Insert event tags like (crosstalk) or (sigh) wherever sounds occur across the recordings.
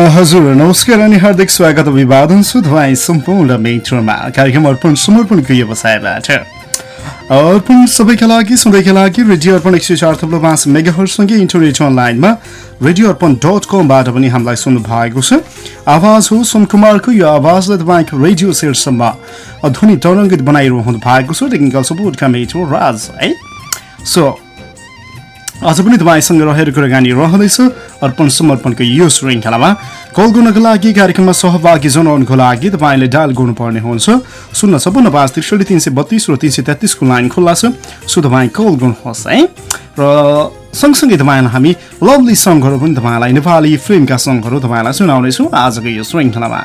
हजुर नमस्कार अनि हार्दिक स्वागत अभिवादन छु तपाईँ सम्पूर्ण मित्रमा कार्यक्रम अर्पण समर्पणको व्यवसायबाट अर्पण सबैका लागि सधैँका लागि रेडियो अर्पण एक सय चार थप्लो पाँच मेगाहरूसँगै इन्टरनेट अनलाइनमा रेडियो अर्पण डट कमबाट पनि हामीलाई सुन्नु भएको छ। आवाज हो सोम कुमारको यो आवाजलाई तपाईँको रेडियो सेटसम्म ध्वनि तरङ्गित बनाइरहनु भएको छ। टेक्निकल सपोर्टका मेटो राज है। सो आज पनि तपाईँसँग रहेर कुराकानी रहँदैछ। अर्पण समर्पणको यो श्रृङ्खलामा कल गर्नको लागि कार्यक्रममा सहभागी जनाउनुको लागि तपाईँले डायल गर्नुपर्ने हुन्छ। शून्य छपन्न पाँच त्रिसठी तिन सय बत्तिस र तिन सय तेत्तिसको लाइन खुल्ला छ। सो तपाईँ कल गर्नुहोस् है। र सँगसँगै तपाईँलाई हामी लभली सङ्गहरू पनि तपाईँलाई नेपाली फिल्मका सङ्गहरू तपाईँलाई सुनाउनेछौँ आजको यो श्रृङ्खलामा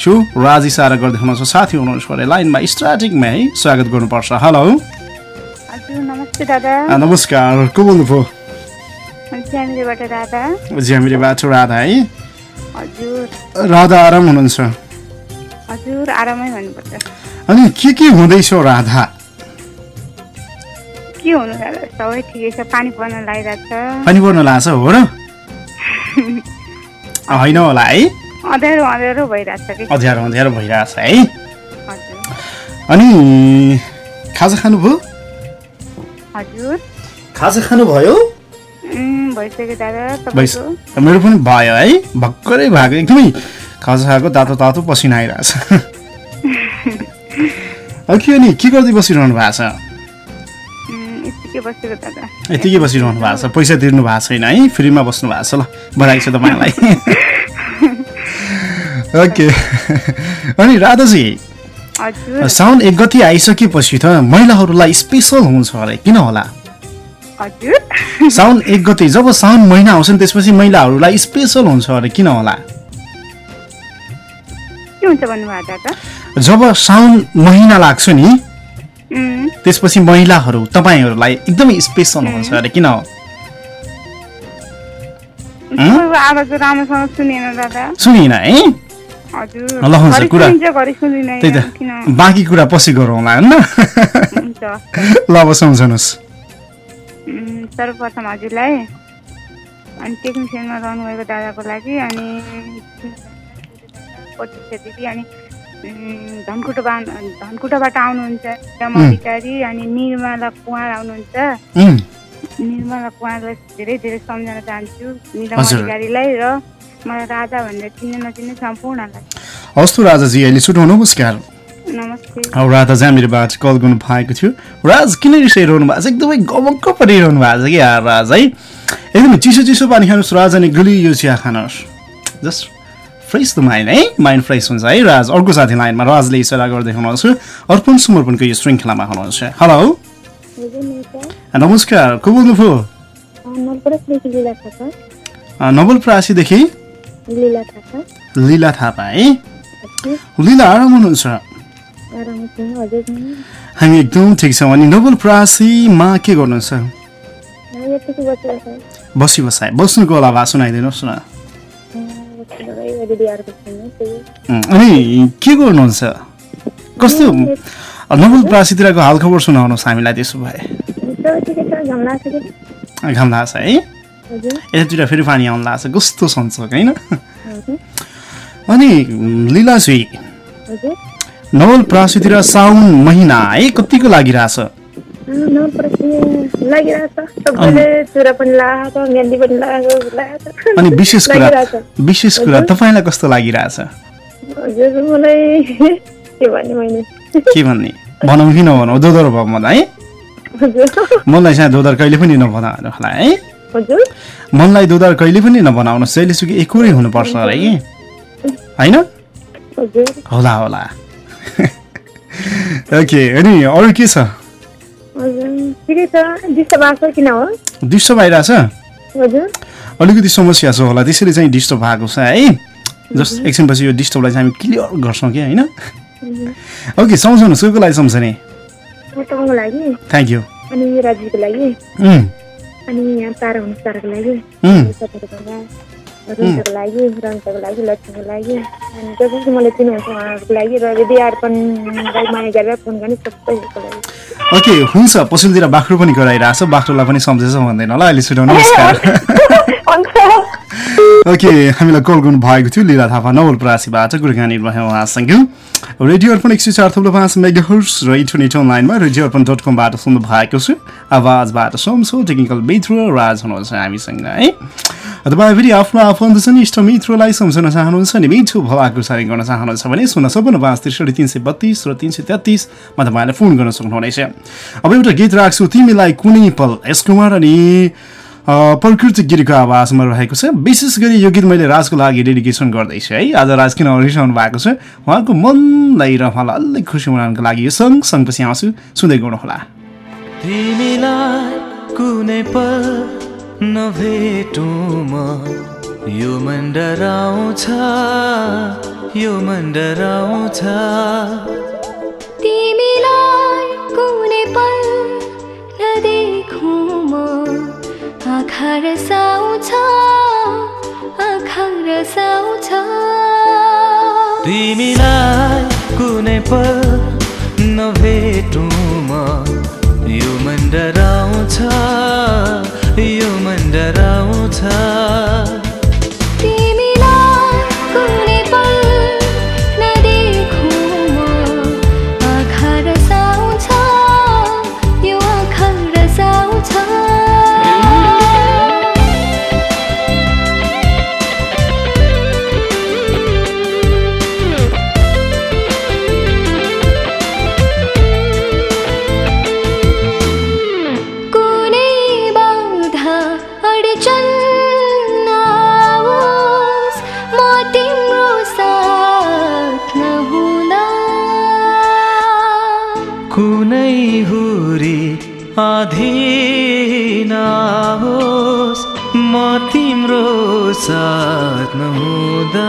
सो राजी सारा गर्दै हुनुहुन्छ साथी हुनुहुन्छ भने लाइनमा स्टार्टिङमा है स्वागत गर्नुपर्छ। हेलो। हजुर नमस्ते दादा। नमस्कार। को बोल्नुभयो? ज्यामिरेबाट राधा। है? राधा आराम हुनुहुन्छ? अनि के के हुँदैछ राधा? के हुनु दादा सबै ठिकै छ। पानी पर्न पानी पर्न लाग्छ हो र? (laughs) होइन होला है? अँध्यारो अँध्यारो भइरहेको छ कि? अँध्यारो अँध्यारो भइरहेछ है? हजुर। अनि खाजा खानुभयो? हजुर। खाजा खानुभयो? भइसक्यो दादा मेरो पनि भयो है भर्खरै भएको एकदमै खाजा खाएको तातो तातो पसिना आइरहेछ। (laughs) के अनि के गर्दै बसिरहनु भएको छ? यतिकै बसिरहनु भएको छ पैसा तिर्नु भएको छैन है फ्रीमा बस्नु भएको छ ल बधाई छ तपाईँलाई। (laughs) ओके अनि राधाजी हजुर। साउन एक गति आइसकेपछि त महिलाहरूलाई स्पेसल हुन्छ अरे किन होला? हजुर। साउन एक गति जब साउन महिना आउँछ नि त्यसपछि महिलाहरूलाई स्पेसल हुन्छ अरे किन होला? जब साउन महिना लाग्छ नि त्यसपछि महिलाहरू तपाईँहरूलाई एकदमै स्पेसल हुन्छ अरे किन? हो है ल, हुन्छ, कुरा- त्यही त। बाँकी कुरा पछि गरौँला होइन? (laughs) ल अब सम्झनुहोस्। सर्वप्रथम हजुरलाई अनि टेक्निसियनमा रहनुभएको दादाको लागि अनि दिदी अनि उम्, धनकुटोबा धनकुटाबाट आउनुहुन्छ अधिकारी अनि निर्मला कुमार आउनुहुन्छ। निर्मला कुमारलाई धेरै धेरै सम्झन चाहन्छु निलम। अधिकारीलाई र मलाई राजा भनेर चिन्ने नचिन्ने सम्पूर्णलाई। हवस् त राजाजी अहिले सुन्नु नमस्कार नमस्ते। अब राधा जामिरबाट कल गर्नु भएको थियो। राज किन रिसाइरहनु भएको छ? एकदमै गमक्क परिरहनु भएको छ कि यार राज है? एकदमै चिसो चिसो पानी खानुहोस् राज अनि गुलियो चिया खानुहोस्। जस्ट फ्रेस द माइन्ड है? माइन्ड फ्रेस हुन्छ है राज? अर्को साथी लाइनमा राजले इसारा गर्दै हुनुहुन्छ। अर्पण समर्पणको यो श्रृङ्खलामा हुनुहुन्छ। हेलो नमस्कार। को बोल्नुभयो? नवलपरासीदेखि लीला थापा। है? लीला आराम हुनुहुन्छ। हामी एकदम ठिक छौँ। अनि नवलपरासीमा के गर्नुहुन्छ? बसी बसाए। बस्नुको होला भए सुनाइदिनुहोस् न। अनि के गर्नुहुन्छ? कस्तो? नवलपरासीतिरको हालखबर सुनाउनुहोस् हामीलाई त्यसो भए। घाम लाग्छ है? यतातिर फेरि पानी आउनु लाग्छ कस्तो सन्चोक होइन? अनि लिलाजी। नवलपरासीतिर साउन महिना है? कतिको लागिरहेछ? अनि विशेष कुरा विशेष कुरा तपाईँलाई कस्तो लागिरहेछ? मलाई के भन्ने भनौँ कि नभनौँ? दोधर भयो मलाई मनलाई चाहिँ दोधर कहिले पनि नबनाउनु होला है मनलाई दोधर कहिले पनि नबनाउनु जहिलेसुकै एकोरै हुनुपर्छ अरे कि होइन? होला होला। (laughs) ओके अनि अरू के छ? डिस्टर्ब आइरहेछ? अलिकति समस्या छ होला त्यसैले चाहिँ डिस्टर्ब भएको छ है। जस्ट एकछिनपछि यो डिस्टर्बलाई चाहिँ हामी क्लियर गर्छौँ कि होइन? ओके सम्झाउनुहोस् कोको लागि सम्झने। थ्याङ्क यू अनि राजीको लागि। अनि यहाँ तारा हुनु लागि। रुन्चोको लागि रन्चोको लागि लक्ष्मीको लागि। अनि जस जसले मलाई चिन्नुहुन्छ उहाँहरूको लागि र यदि अर्पणलाई माया गरेर फोन गर्ने सबैको लागि। ओके हुन्छ। पछिल्लोतिर बाख्रो पनि गराइरहेछ। बाख्रोलाई पनि सम्झेछ भन्दैन होला। अहिले छुट्याउनु नमस्कार। (laughs) ओके हामीलाई कल गर्नु भएको थियो लीला थापा नवलपरासीबाट कुराकानी रह्यौँ उहाँसँग। रेडियो अर्पण एक सय चार थप्लो पाँच मेगाहर्स र इन्टरनेट अनलाइनमा रेडियो अर्पण डट कमबाट सुन्नु भएको छ। आवाजबाट सोमसो टेक्निकल मित्र राज हुनुहुन्छ हामीसँग है। तपाईँ फेरि आफ्नो आफन्त छ नि इष्ट मित्रलाई सम्झन चाहनुहुन्छ नि मिठो भलाको सारी गर्न चाहनुहुन्छ भने शून्य सपन्न पाँच त्रिसठी तिन सय बत्तिस र तिन सय तेत्तिसमा तपाईँले फोन गर्न सक्नुहुनेछ। अब एउटा गीत राख्छु तिमीलाई कुनै पल एस कुमार अनि प्रकृति गिरीको आवाजमा रहेको छ। विशेष गरी यो गीत मैले राजको लागि डेडिकेसन गर्दैछु है। आज राज किन रिसाउनु भएको छ? उहाँको मनलाई र उहाँलाई अलिक खुसी मनाउनको लागि यो सङ्ग सँगपछि आउँछु। सुन्दै गर्नुहोला। तिमीलाई कुनै पल नभेटौँ म यो मन डराउँछ यो मन डराउँछ। तिमीलाई कुनै पल नदेखौँ। आँखा रसाउँछ आँखा रसाउँछ तिमीलाई कुनै पल नभेटौँ म यो मन यो मन तिम्रो साथ नहुँदा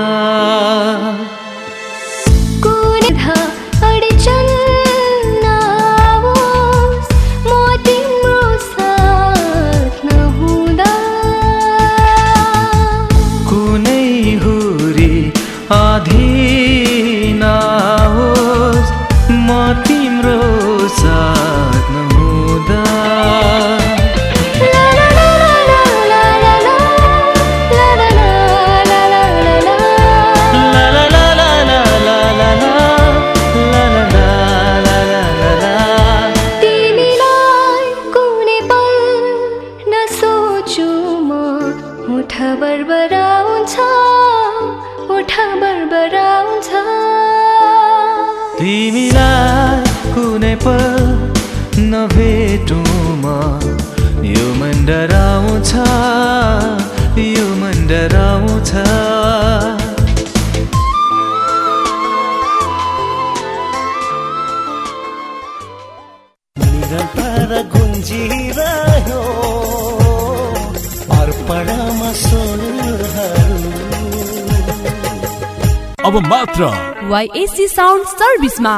डराउँछ यो मन डराउँछ निरन्तर गुन्जिरह्यो अर्पणमा स्वरहरू अब मात्र YSC sound सर्भिसमा।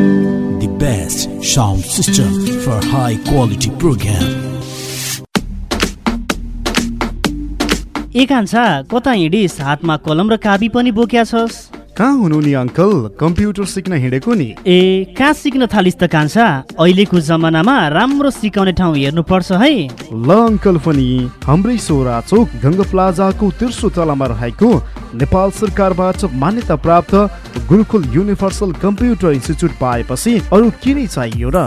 Best sound system for high quality program. ए कान्छा कता हिँडिस हातमा कलम र काबी पनि बोक्या छस्। कहाँ हुनु नि अङ्कल? कम्प्युटर सिक्न हिँडेको नि? ए कहाँ सिक्न थालिस् त कान्छा? अहिलेको जमानामा राम्रो सिकाउने ठाउँ हेर्नुपर्छ है। ल अङ्कल पनि हाम्रै सोरा चोक गङ्ग प्लाजाको तेर्सो तलामा रहेको नेपाल सरकारबाट मान्यता प्राप्त गुरुकुल युनिभर्सल कम्प्युटर इन्स्टिच्युट पाएपछि अरू के नै चाहियो र?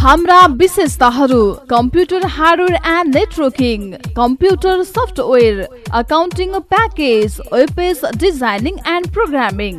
हाम्रा विशेषताहरू computer hardware and networking computer software accounting package webpage designing and programming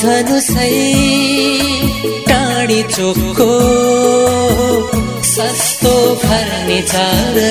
सम्झनु सही टाढी चोकको सस्तो फर्निचरलाई।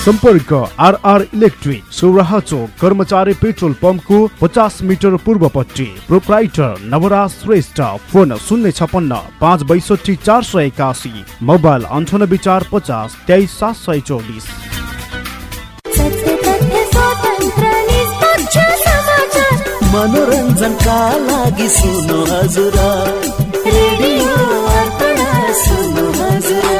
सम्पर्क आरआर इलेक्ट्रिक सौराहा चोक कर्मचारी पेट्रोल पम्पको पचास मिटर पूर्वपट्टि। प्रोप्राइटर नवराज श्रेष्ठ फोन शून्य छपन्न पाँच बैसठी चार सय एकासी। मोबाइल अन्ठानब्बे चार पचास तेइस सात सय चौबिस। मनोरञ्जनका लागि सुन्नु हजुर। रेडियो अर्पण सुन्नु हजुर।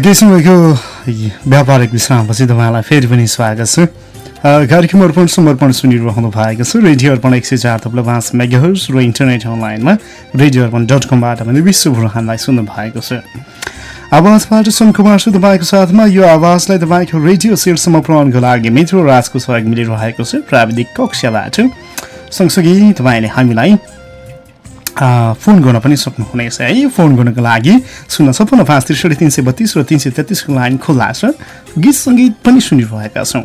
समयको व्यापारिक विश्रामपछि तपाईँलाई फेरि पनि स्वागत छ। कार्यक्रम अर्पण समर्पण सुनिरहनु भएको छ। रेडियो अर्पण एक सय चार थप्लो पाँच र इन्टरनेट अनलाइनमा रेडियो अर्पण डट कमबाट पनि विश्वभर हामीलाई सुन्नु भएको छ। आवाजबाट सुनकुमार छु तपाईँको साथमा। यो आवाजलाई तपाईँको रेडियो सेटसम्म पुर्याउनको लागि मित्र राजको सहयोग मिलिरहेको छ। प्राविधिक कक्षाबाट। सँगसँगै तपाईँले हामीलाई फोन गर्न पनि सक्नुहुनेछ है। फोन गर्नको लागि शून्य छपन्न पाँच त्रिसठी तिन सय बत्तिस र तिन सय तेत्तिसको लाइन खुल्ला छ। गीत सङ्गीत पनि सुनिरहेका छौँ।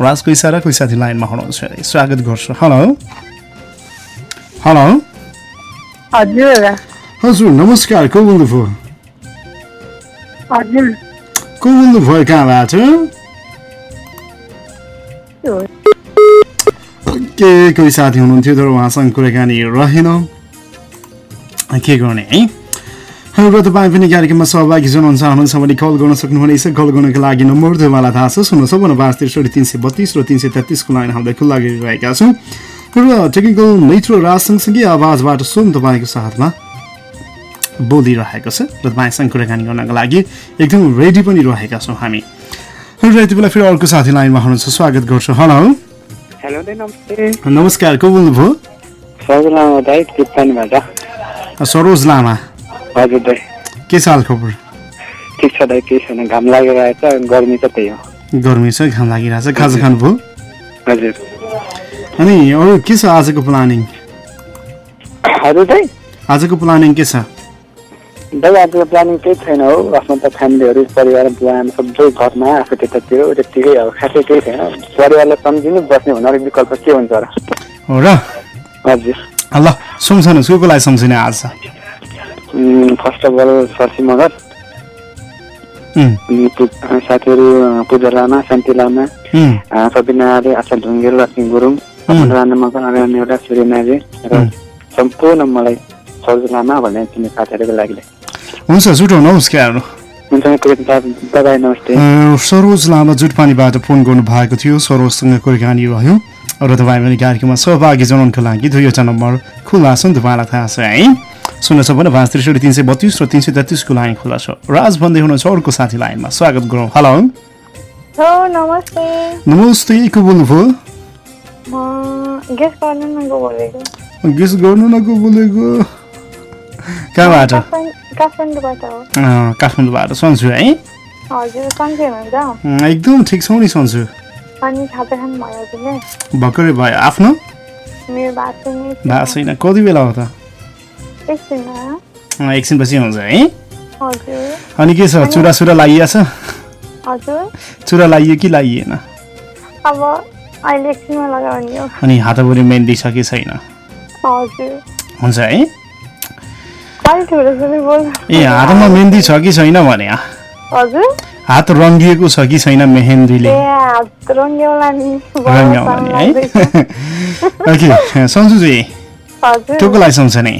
राजको इसारा कोही साथी लाइनमा हुनुहुन्छ स्वागत गर्छु। हेलो। हेलो। हजुर हजुर नमस्कार। को बोल्नुभयो? को बोल्नुभयो? कहाँबाट के कोही साथी हुनुहुन्थ्यो तर उहाँसँग कुराकानी रहेन। के गर्ने है? र तपाईँ पनि कार्यक्रममा सहभागी जनाउन चाहनुहुन्छ भने कल गर्न सक्नुहुनेछ कल गर्नको लागि नम्बर तपाईँलाई थाहा छ शून्य सपन्न पाँच त्रिसठी तिन सय बत्तिस र तिन सय तेत्तिसको लाइन हामीलाई खुल्ला गरिरहेका छौँ र टेक्निकल मित्र राज सँगसँगै आवाजबाट सुन तपाईँको साथमा बोलिरहेको छ र तपाईँसँग कुराकानी गर्नको लागि एकदम रेडी पनि रहेका छौँ हामी र यति बेला फेरि अर्को साथी लाइनमा हुनुहुन्छ स्वागत गर्छु हेलो हेलो नमस्कार को बोल्नुभयो सरोज लामा। हजुर दाइ। के छ हाल खबर? ठिक छ दाइ केही छैन। घाम लागिरहेछ गर्मी त त्यही हो। गर्मी छ घाम लागिरहेछ खाजा खानुभयो हजुर। अनि अरू के छ आजको प्लानिङ? हजुर दाइ। आजको प्लानिङ के छ? दाइ आजको प्लानिङ केही छैन हो। आफ्नो त फ्यामिलीहरू परिवार बुवा सबै घरमा आफू त्यतातिर त्यत्तिकै अब खासै केही छैन। परिवारलाई सम्झिनु बस्ने अरू विकल्प के हुन्छ र हो र? हजुर। ल सम्झनुहोस् को को लागि सम्झिने आज। First of all Sarsi Magar साथीहरू पूजा लामा शान्ति लामा। सबिना आले आशा ढुङ्गेल लक्ष्मी गुरुङ राणा मगर अगाडि एउटा सूर्य नाजे र सम्पूर्ण मलाई सरोज लामा भन्ने चिन्ने साथीहरूको लागि। हुन्छ नमस्ते। अ, सरोज लामा जुटपानीबाट फोन गर्नु भएको थियो सरोजसँग कुराकानी रह्यो र तपाईँ पनि कार्यक्रममा सहभागी जनाउनको लागि दुईवटा नम्बर खुल्ला छन्। तपाईँलाई थाहा छ है? शून्य छपन्न पाँच त्रिसठी तिन सय बत्तिस र तिन सय तेत्तिसको लाइन खुल्ला छ। राज भन्दै हुनुहुन्छ अर्को साथी लाइनमा। स्वागत गरौँ। हेलो। नमस्ते। नमस्ते को बोल्नुभयो? गेस गर्नु न को बोलेको। कहाँबाट? काठमाडौँ- काठमाडौँबाट सन्चु है? एकदम ठिक छौ नि सन्चु अनि भयो भर्खरै भयो आफ्नो? मेरो बात पनि भएको छैन कति बेला हो त? एकछिनपछि हुन्छ है? अनि के छ चुरा सुरा लाइया छ चुरा लाइयो कि लाइएन? अब अहिले एकछिनमा लगाउने हो अनि हातभरि मेहन्दी छ कि छैन हुन्छ है? ए हातमा मेहन्दी छ कि छैन भने हजुर। हात रङ्गिएको छ कि छैन मेहेन्दीले रङ्ग्याउला नि। है? (laughs) ओके सन्जुजी हजुर। को कोलाई सम्झने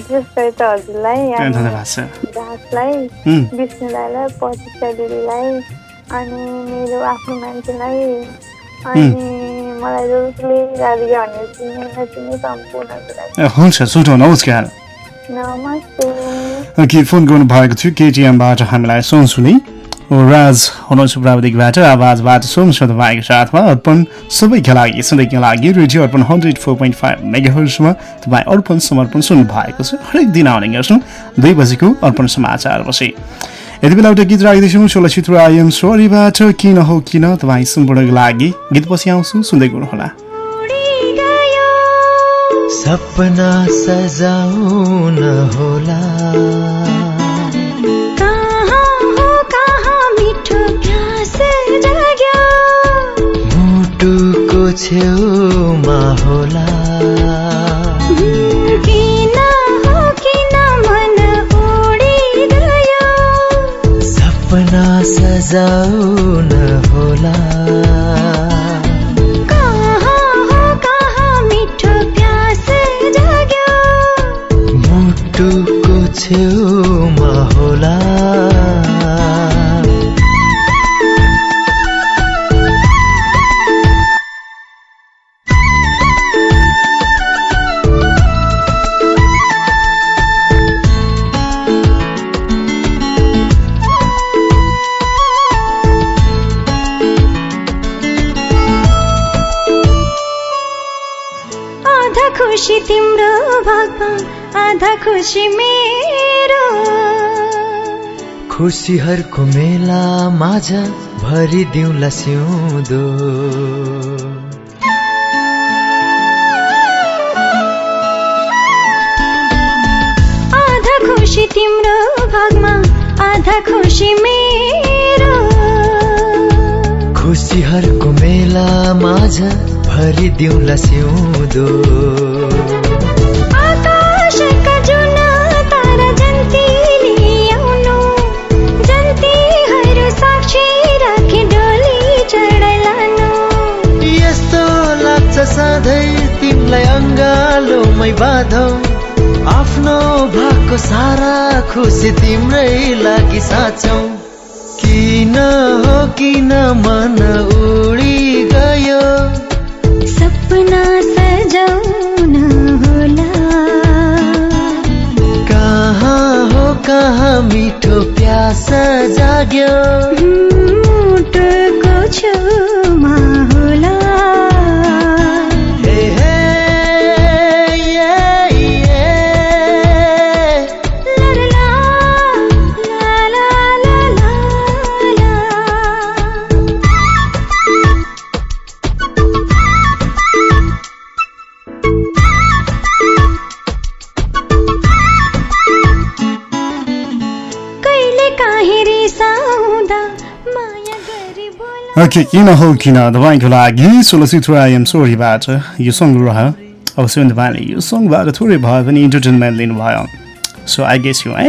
जस्तै त हजुरलाई अनि धन्यवाद छ दासलाई उम्. विष्णु दाईलाई प्रतीक्षा दिदीलाई अनि मेरो आफ्नो मान्छेलाई अनि मलाई जसले राधिका भनेर चिने नचिने सम्पूर्णको लागि ए, हुन्छ छुटो नमस्कार कि फोन गर्नु भएको थियो केटिएमबाट हामीलाई सोन्सुली राज हुनुहुन्छ प्राविधिकबाट आवाजबाट सोन्छ तपाईँको साथमा। अर्पण सबैका लागि सधैँका लागि radio Arpan hundred four point five मेगाहर्समा तपाईँ अर्पण समर्पण सुन्नु भएको छ। हरेक दिन आउने गर्छौँ। दुई बजेको अर्पण समाचार पछि यति बेला एउटा गीत राख्दैछौँ चलचित्र आइएम सोरीबाट किन हो किन तपाईँ सम्पूर्णको लागि गीत पछि आउँछु सुन्दै गर्नुहोला। सपना सजाउन होला। कहाँ हो कहाँ मिठो प्यास जाग्यो मुटुको छेउमा होला। किन हो किन मन उडी गयो सपना सजाउन होला। खुसीहरूको मेला माझ भरिदिउँला सिउँदो आधा खुसी तिम्रो भागमा आधा खुसी मेरो। खुसीहरूको मेला माझ भरिदिउँला सिउँदो सधैँ तिमीलाई अङ्गालोमै बाधौ। आफ्नो भएको सारा खुसी तिम्रै लागि साँचौ। किन हो किन मन उडी गयो सपना सजाउन होला। कहाँ हो कहाँ मिठो प्यास जाग्यो? मुटुको छेउमा ओके किन हो किन तपाईँको लागि चलचित्र आइएम सोरीबाट यो सङ्ग रह्यो पनि तपाईँले यो सङ्गबाट थोरै भए पनि इन्टरटेनमेन्ट लिनुभयो सो आई गेस यु है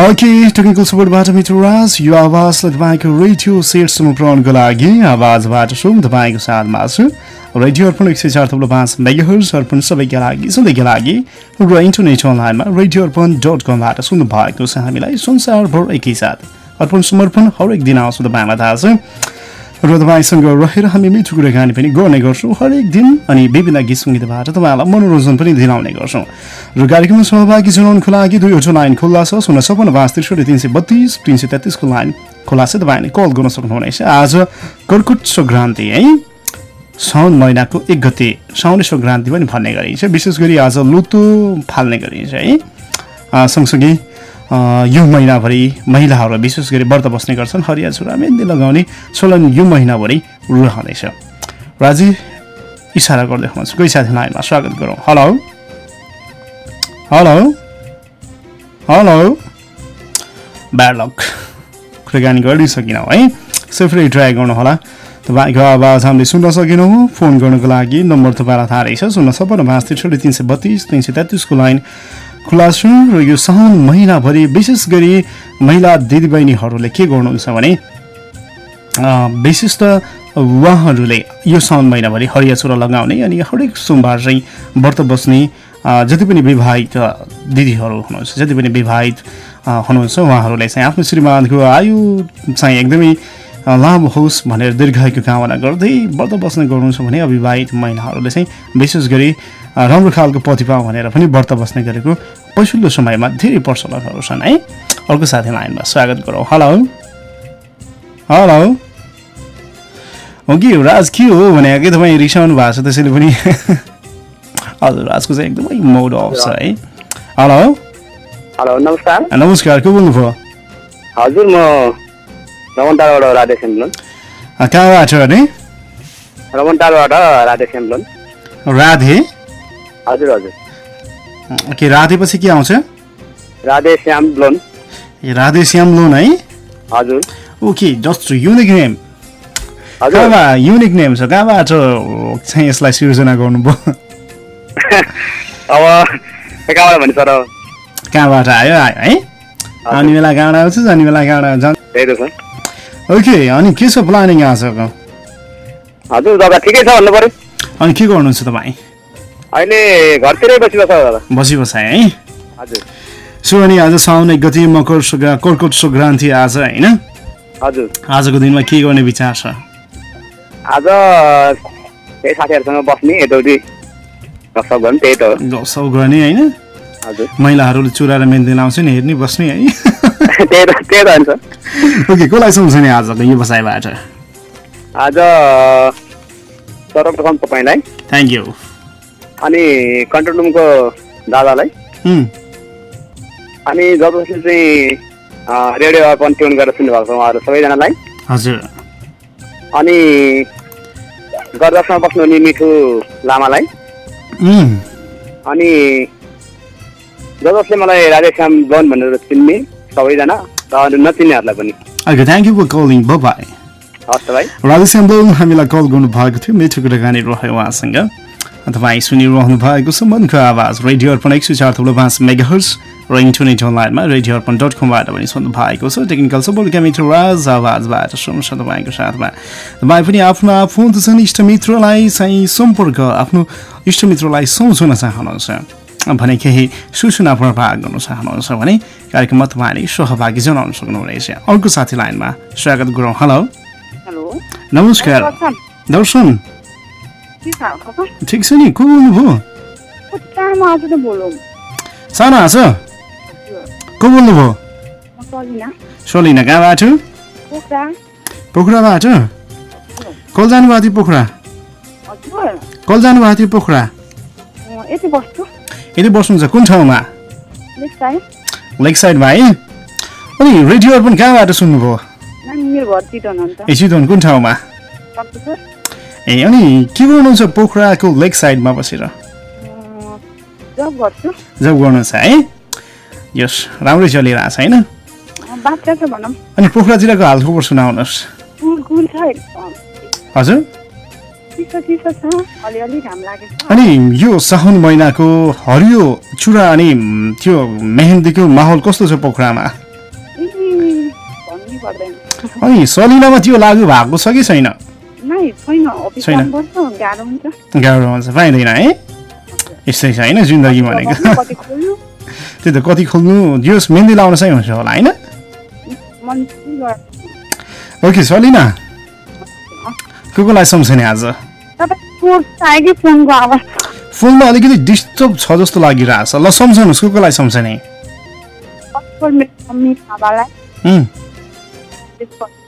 ओके टेक्निकल सपोर्टबाट मित्र राज यो आवाजलाई तपाईँको रेडियो सेटसम्म पुऱ्याउनुको लागि आवाजबाट सुम तपाईँको साथमा छु रेडियो अर्पण एक सय चार थप्लो पाँच मेगाहर्स अर्पण सबैका लागि सधैँका लागि र इन्टरनेट अनलाइनमा रेडियो अर्पण डट कमबाट सुन्नु भएको छ हामीलाई संसारभर एकैसाथ अर्पण समर्पण हरेक दिन आउँछ तपाईँलाई थाहा छ र तपाईँसँग रहेर हामी मिठो कुराकानी पनि गर्ने गर्छौँ हरेक दिन अनि विभिन्न गीत सङ्गीतबाट तपाईँहरूलाई मनोरञ्जन पनि दिलाउने गर्छौँ। र कार्यक्रममा सहभागी जनाउनुको लागि दुईवटा लाइन खुल्ला छ शून्य सपन्न पाँच त्रिसठी तिन सय बत्तिस तिन सय तेत्तिसको लाइन खुल्ला छ। तपाईँले कल गर्न सक्नुहुनेछ। आज कर्कुट सङ्क्रान्ति है? साउन महिनाको एक गते साउने सङ्क्रान्ति पनि भन्ने गरिन्छ। विशेष गरी आज लुतो फाल्ने गरिन्छ है? सँगसँगै यो महिनाभरि महिलाहरू विशेष गरी व्रत बस्ने गर्छन्। हरिया छुरा मेहन्दी लगाउने चलन यो महिनाभरि रहनेछ। राजी इसारा गर्दै हुनुहुन्छ। कोही साथी लाइनमा स्वागत गरौँ। Hello. Hello. Hello. Bad luck कुराकानी गर्नै सकिनँ है? सेफ्री ट्राई गर्नुहोला। तपाईँको आवाज हामीले सुन्न सकेनौँ। फोन गर्नुको लागि नम्बर तपाईँलाई थाहा रहेछ। शून्य सपन्न पाँच त्रिसठी तिन सय बत्तिस तिन सय तेत्तिसको लाइन खुला छु र यो साउन महिनाभरि विशेष गरी महिला दिदीबहिनीहरूले के गर्नुहुन्छ भने विशेष त उहाँहरूले यो साउन महिनाभरि हरिया चुरा लगाउने अनि हरेक सोमबार चाहिँ व्रत बस्ने जति पनि विवाहित दिदीहरू हुनुहुन्छ जति पनि विवाहित हुनुहुन्छ उहाँहरूलाई चाहिँ आफ्नो श्रीमानको आयु चाहिँ एकदमै लामो होस् भनेर दीर्घायुको कामना गर्दै व्रत बस्ने गर्नुहुन्छ भने अविवाहित महिलाहरूले चाहिँ विशेष गरी राम्रो खालको पति पाऊ भनेर पनि व्रत बस्ने गरेको पछिल्लो समयमा धेरै प्रचलनहरू छन् है? अर्को साथी लाइनमा स्वागत गरौँ। हेलो हेलो हो कि राज के हो भने कि तपाईँ रिसाउनु भएको छ त्यसैले पनि? (laughs) हजुर राजको चाहिँ एकदमै मोड अफ छ है? हेलो हेलो नमस्कार। नमस्कार को बोल्नुभयो? हजुर म रमनटारबाट राधे सेम्लोन कहाँबाट भने रमनटारबाट राधे सेम्लोन राधे? हजुर हजुर। के राधेपछि के आउँछ? राधे श्याम लोन। ए राधे श्याम लोन है? हजुर। Okay just unique name. कहाँबाट युनिक नेम छ? कहाँबाट चाहिँ यसलाई सिर्जना गर्नुभयो। अब कहाँबाट भने सर? कहाँबाट आयो? आयो है? अनि बेला कहाँबाट आउँछ अनि बेला कहाँबाट जान्छ। त्यही त सर ओके अनि के छ प्लानिङ आजको? हजुर दादा ठिकै छ भन्नु पर्यो अनि के गर्नुहुन्छ तपाईँ? अहिले घरतिरै बसिबस्छ दादा। बसी बसाए है? हजुर सो अनि आज साउन एक गति मकर कर्कट सङ्क्रान्ति आज होइन? हजुर आजको दिनमा के गर्ने विचार छ? आज त्यही साथीहरूसँग बस्ने यताउति गफसफ गर्नु त्यही त हो। गफसफ गर्ने होइन? महिलाहरूले चुरा र मेहन्दी लाउँछ नि हेर्ने बस्ने है? (laughs) त्यही त त्यही त हुन्छ। ओके कसलाई सम्झने आजको व्यवसायबाट आज सर्वप्रथम तपाईँलाई थ्याङ्क यू अनि कन्ट्रोल रुमको दादालाई। अनि जब जसले चाहिँ रेडियो अर्पण ट्युन गरेर सुन्नुभएको छ उहाँहरू सबैजनालाई। हजुर। अनि गरजसमा बस्नुहुने मिठु लामालाई। अनि जसले मलाई राधेश्याम लोन भनेर चिन्ने सबैजना र नचिन्नेहरूलाई पनि। Thank you for calling bye Radheshyam बाबु हामीलाई कल गर्नु भएको थियो। मिठो कुराकानी रह्यो उहाँसँग। तपाईँ सुनिरहनु भएको छ मनको आवाज। रेडियो अर्पण एक सय चार थुप्रो पाँच मेगाहर्स र इन्टरनेट अनलाइनमा रेडियो अर्पण डट कमबाट पनि सुन्नु भएको छ। टेक्निकल सपोर्टका मित्र राज आवाजबाट सुन्नुहोस् न तपाईँको साथमा। तपाईँ पनि आफ्नो आफन्त इष्टमित्रलाई चाहिँ सम्पर्क आफ्नो इष्टमित्रलाई सम्झाउन चाहनुहुन्छ। भने केही सूचना प्रभाव गर्न चाहनुहुन्छ भने कार्यक्रममा तपाईँले सहभागी जनाउन सक्नुहुनेछ अर्को साथी लाइनमा स्वागत गरौँ। हेलो। हेलो। नमस्कार। दर्शन। के छ खबर ठिक छ नि को बोल्नुभयो आज त बोलौँ सानो हाँस को बोल्नुभयो सलिना कहाँबाट पोखरा पोखराबाट कल जानुभएको थियो पोखरा कल जानुभएको थियो पोखरा यति बस्नुहुन्छ कुन ठाउँमा लेक साइडमा है अनि रेडियो अर्पण कहाँबाट सुन्नुभयो ए चितवन कुन ठाउँमा ए अनि के गर्नुहुन्छ पोखराको लेक साइडमा बसेर? जब गर्नुहुन्छ है? यस राम्रै होइन? बात छ भनौँ। अनि पोखरातिरको हालखबर सुनाउनुहोस्। कुल कुल छ एकदम। हजुर? अनि यो साउन महिनाको हरियो चुरा अनि त्यो मेहेन्दीको माहौल कस्तो छ पोखरामा? अनि सलिनामा त्यो लागु भएको छ कि छैन? छैन गाह्रो हुन्छ। पाइँदैन है? यस्तै छ होइन जिन्दगी भनेको। (laughs) त्यही त कति खोल्नु? जस मेहन्दी लाउन चाहिँ हुन्छ होला होइन? ओके सलिना को कोलाई सम्झने आज? फोनमा अलिकति डिस्टर्ब छ जस्तो लागिरहेछ। ल सम्झाउनुहोस् को कोलाई सम्झने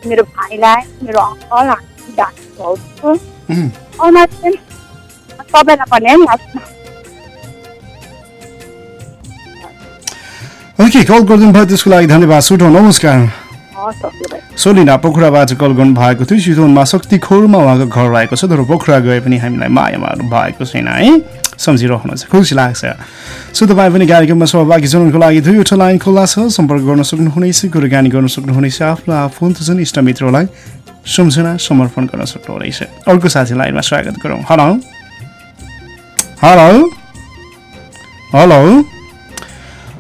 मेरो भाइलाई मेरो ओके कल गरिदिनु भयो त्यसको लागि धन्यवाद सुटो नमस्कार। सोलिना पोखराबाट कल गर्नु भएको थियो। चितवनमा शक्ति खोरमा उहाँको घर रहेको छ। तर पोखरा गए पनि हामीलाई माया मार्नु भएको छैन है? सम्झिरहनुहुन्छ खुसी लाग्छ। सो तपाईँ पनि कार्यक्रममा सहभागी जनाउनको लागि दुईवटा लाइन खुल्ला छ। सम्पर्क गर्न सक्नुहुनेछ कुराकानी गर्न सक्नुहुनेछ। आफ्नो आफन्त जुन इष्टमित्रलाई। सम्झना समर्पण गर्न सक्नुहुनेछ अर्को साथी लाइनमा स्वागत गरौँ। हेलो। हेलो।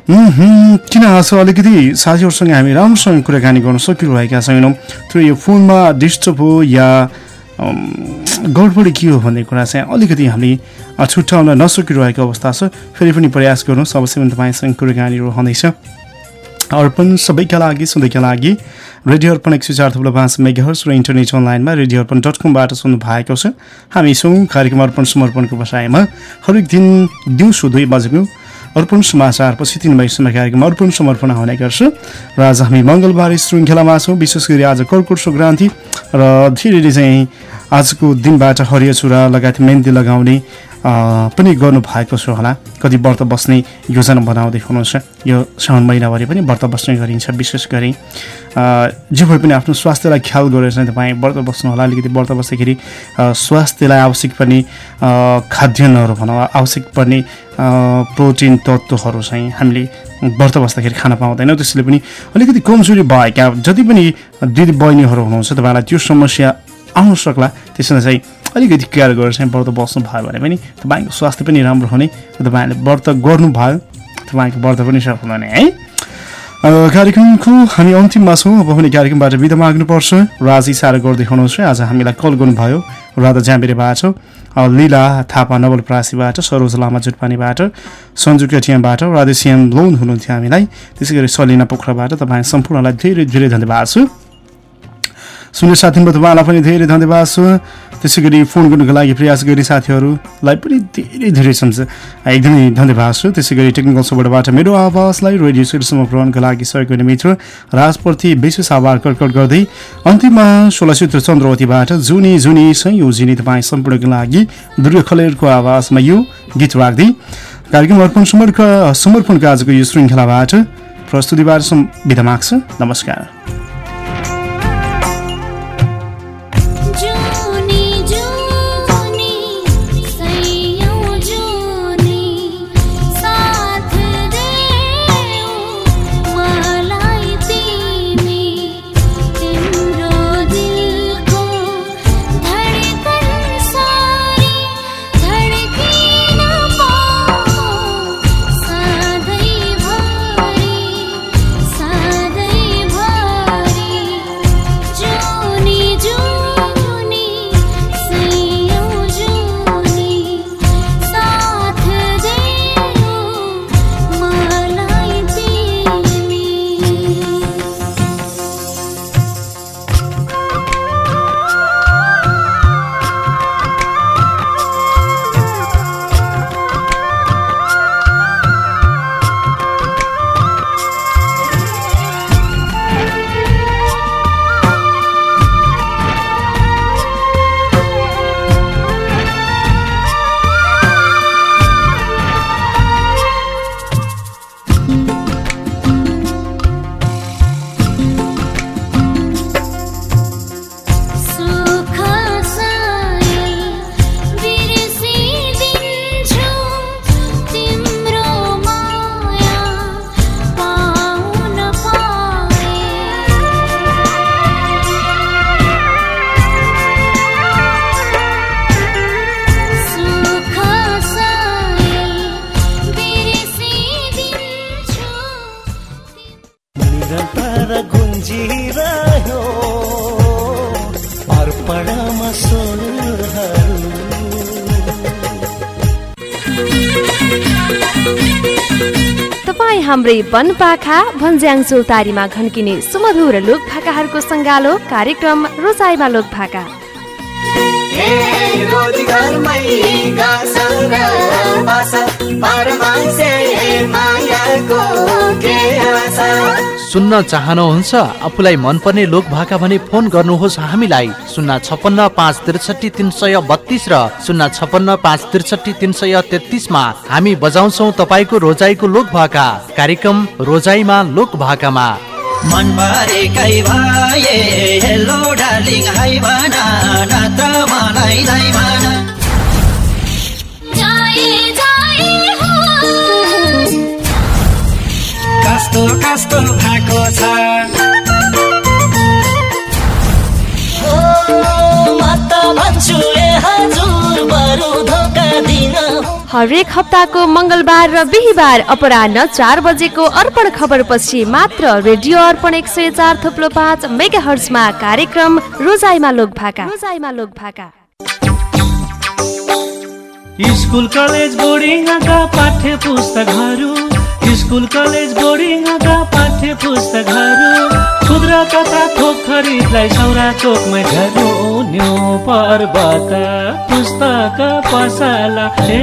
उहुँ, किन आज अलिकति? साथीहरूसँग हामी राम्रोसँग कुराकानी गर्न सकिरहेका छैनौँ। त्यो यो फोनमा डिस्टर्ब हो या गडबडी के हो भन्ने कुरा चाहिँ अलिकति हामी छुट्याउन नसकिरहेको अवस्था छ। फेरि पनि प्रयास गर्नुहोस्। अवश्य पनि तपाईँसँग कुराकानी रहनेछ अर्पण सबैका लागि सधैँका लागि। रेडियो अर्पण एक सय चार थुप्रो पाँच मेगाहर्स र इन्टरनेट अनलाइनमा रेडियो अर्पण डट कमबाट सुन्नु भएको छ। हामी छौँ कार्यक्रम अर्पण समर्पणको बसाइमा हरेक दिन दिउँसो दुई बजेको अर्पण समाचारपछि तिन बजीसम्म कार्यक्रम अर्पण समर्पण हुने गर्छ। र आज हामी मङ्गलबार श्रृङ्खलामा छौँ। विशेष गरी आज कर्कुट सङ्क्रान्ति र धेरैले चाहिँ आजको दिनबाट हरियो चुरा लगायत मेहन्दी लगाउने पनि गर्नु भएको छ होला। कति व्रत बस्ने योजना बनाउँदै हुनुहुन्छ। यो साउन महिनाभरि पनि व्रत बस्ने गरिन्छ विशेष गरी। जे भए पनि आफ्नो स्वास्थ्यलाई ख्याल गरेर चाहिँ तपाईँ व्रत बस्नु होला। अलिकति व्रत बस्दाखेरि स्वास्थ्यलाई आवश्यक पर्ने खाद्यान्नहरू भनौँ आवश्यक पर्ने प्रोटिन तत्त्वहरू चाहिँ हामीले व्रत बस्दाखेरि खान पाउँदैनौँ। त्यसैले पनि अलिकति कमजोरी भएका जति पनि दिदी बहिनीहरू हुनुहुन्छ तपाईँलाई त्यो समस्या आउन सक्ला। त्यसमा चाहिँ अलिकति केयर गरेर चाहिँ व्रत बस्नु भयो भने पनि तपाईँको स्वास्थ्य पनि राम्रो हुने तपाईँहरूले व्रत गर्नुभयो तपाईँको व्रत पनि सफल हुने है? कार्यक्रमको हामी अन्तिममा छौँ। अब पनि कार्यक्रमबाट बिदा माग्नुपर्छ। राज इसारा गर्दै हुनुहुन्छ। आज हामीलाई कल गर्नुभयो। राधा ज्याम्बेरेबाट लीला थापा नवलप्रासीबाट सरोज लामा जुटपानीबाट सन्जु केटियामबाट राधेश्याम लोन हुनुहुन्थ्यो हामीलाई। त्यसै गरी सलिना पोखराबाट तपाईँ सम्पूर्णलाई धेरै धेरै धन्यवाद छु। सुन्ने साथीमा तपाईँलाई पनि धेरै धन्यवाद छु। त्यसै गरी फोन गर्नुको लागि प्रयास गर्ने साथीहरूलाई पनि धेरै धेरै सम्झ एकदमै धन्यवाद छु। त्यसै गरी टेक्निकल सपोर्टबाट मेरो आवाजलाई रेडियो सेटसम्म पुऱ्याउनको लागि सहयोग गर्ने मित्र राजप्रति विशेष आभार कर्कट गर्दै अन्तिममा सोह्रसूत्र चन्द्रवतीबाट जुनी जुनी सयौँ जिनी तपाईँ सम्पूर्णको लागि दुर्गा खलेरको आवाजमा यो गीत राख्दै कार्यक्रम अर्पण समर्प समर्पणको आजको यो श्रृङ्खलाबाट प्रस्तुतिबाट बिदा माग्छु। नमस्कार। हाम्रै वनपाखा भन्ज्याङ चौतारीमा घन्किने सुमधुर लोक भाकाहरूको सङ्गालो कार्यक्रम रोजाइमा लोक भाका रोजगारमै सुन्न चाहनुहुन्छ? आफूलाई मनपर्ने लोक भाका भने फोन गर्नुहोस् हामीलाई। शून्य छप्पन्न पाँच त्रिसठी तिन सय बत्तिस र शून्य छप्पन्न पाँच त्रिसठी तिन सय तेत्तिसमा हामी बजाउँछौ तपाईँको रोजाइको लोक भाका कार्यक्रम रोजाइमा लोक भाकामा मनभरेकै भए हेलो डार्लिङ हाई भन नत्र मलाई कस्तो भएको छ। ओ, म त भन्छु ए हजुर बरु धोका दिन। हरेक हप्ताको मङ्गलबार र बिहिबार अपराह चार बजेको अर्पण खबर पछि मात्र रेडियो अर्पण एक सय चार थुप्लो पाँच मेगा हर्समा कार्यक्रम रोजाइमा लोक भाका रोजाइमा लोक भाका स्कुल कलेज बोर्डिङका पाठ्य पुस्तकहरू स्कुल कलेज बोर्डिङका पाठ्य पुस्तकहरू खुद्रा तथा थोक सौरा झर्नु पर्वत पुस्तक पसला। ए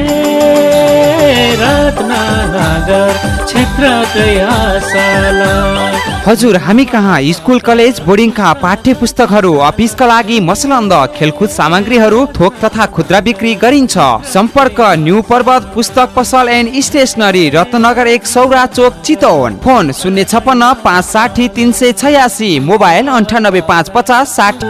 हजुर हामी कहाँ? स्कुल कलेज बोर्डिङका पाठ्य पुस्तकहरू अफिसका लागि मसलन्द खेलकुद सामग्रीहरू थोक तथा खुद्रा बिक्री गरिन्छ। सम्पर्क न्यू पर्वत पुस्तक पसल एन्ड स्टेसनरी रत्नगर एक सौरा चोक चितवन। फोन शून्य छपन्न पाँच साठी तिन सय छयासी मोबाइल अन्ठानब्बे पाँच पचास साठी।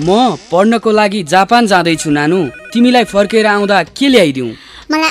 म पढ्नको लागि जापान जाँदैछु नानु। तिमीलाई फर्केर आउँदा के ल्याइदिउँ? मलाई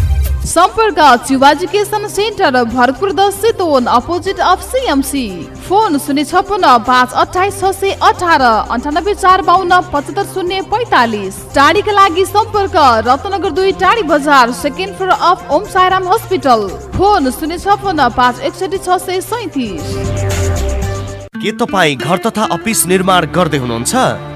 सम्पर्क चिवा एजुकेसन सेन्टर भरतपुर दस Chitwan opposite of CMC phone शून्य छपन्न पाँच अठाइस छ सय अठार अन्ठानब्बे चार बाहन्न पचहत्तर शून्य पैँतालिस। टाढीका लागि सम्पर्क रत्नगर दुई Tadhi Bazar second floor of Om Sairam hospital. Phone शून्य छपन्न पाँच एकसठी छ सय सैतिस। के तपाईँ घर तथा अफिस निर्माण गर्दै हुनुहुन्छ?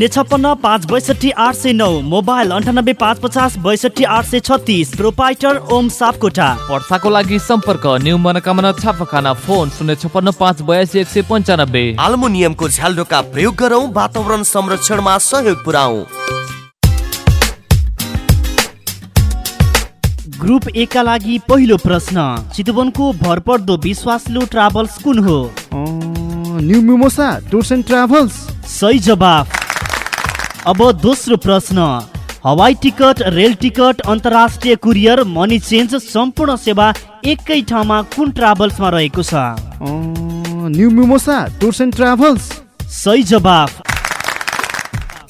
शून्य छप्पन्न पाँच बैसठी आठ सय नौ। मोबाइल अन्ठानब्बे पाँच पचास बैसठी आठ सय छत्तिस। प्रोपाइटर ओम सापकोटा वर्षाको लागि सम्पर्क न्यू मनोकामना छापाखाना फोन शून्य छप्पन्न पाँच बयासी एक सय पन्चानब्बे। आल्मुनियमको झ्यालडोका प्रयोग गरौँ वातावरण संरक्षणमा सहयोग पुऱ्याउ ग्रुप ए का लागि पहिलो प्रश्न। चितवनको भरपर्दो विश्वासलु ट्राभल्स कुन हो? New mimosa tours and travels. सही जवाफ। अब दोस्रो प्रश्न। हवाई टिकट रेल टिकट अन्तर्राष्ट्रिय कुरियर मनी चेन्ज सम्पूर्ण सेवा एकै ठाउँमा कुन ट्राभल्समा रहेको छ? New mimosa tours and travels. सही जवाफ।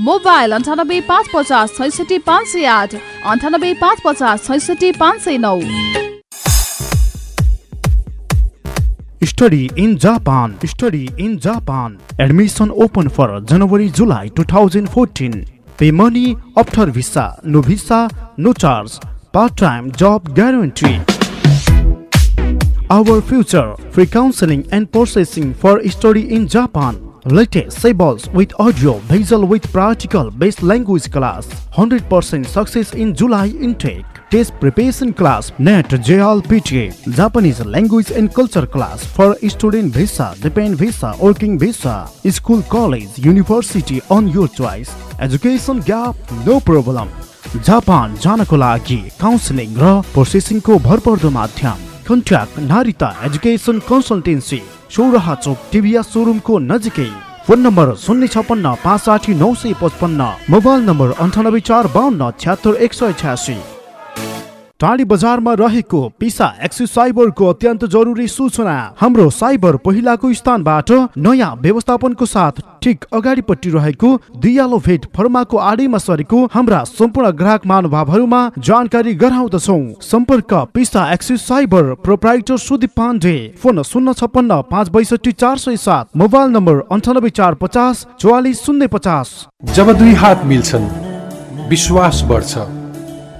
मोबाइल अन्ठानब्बे पाँच पचास छैसठी पाँच सय Study in Japan. Study in Japan. Admission open for January July 2014. Pay money after visa. No visa, no charge. Part-time job guarantee. Our future free counseling and processing for study in Japan. Latest sables with audio visual with practical based language class 100% success in july intake test preparation class net jlpta japanese language and culture class for student visa depend visa working visa school college university on your choice education gap no problem Japan जानको लागि counselling र प्रोसेसिङको भरपर्दो माध्यम contact Narita education consultancy Sauraha चोक टिभिया सोरुमको नजिकै phone number शून्य छपन्न पाँच साठी नौ सय पचपन्न मोबाइल नम्बर अन्ठानब्बे चार बाहन्न छ्यात्तर एक सय छ्यासी टाढी बजारमा रहेको पिसा एक्सिस साइबरको अत्यन्त जरुरी सूचना। हाम्रो साइबर पहिलाको स्थानबाट नयाँ व्यवस्थापनको साथ ठिक अगाडिपट्टि रहेको दियालो भेट फर्माको आडैमा सरेको हाम्रा सम्पूर्ण ग्राहक महानुभावहरूमा जानकारी गराउँदछौ। सम्पर्क पिसा axis cyber proprietor Sudeep Pandey. Phone शून्य छप्पन्न पाँच बैसठी चार सय सात। मोबाइल नम्बर अन्ठानब्बे चार पचास चौवालिस शून्य पचास। जब दुई हात मिल्छन् विश्वास बढ्छ।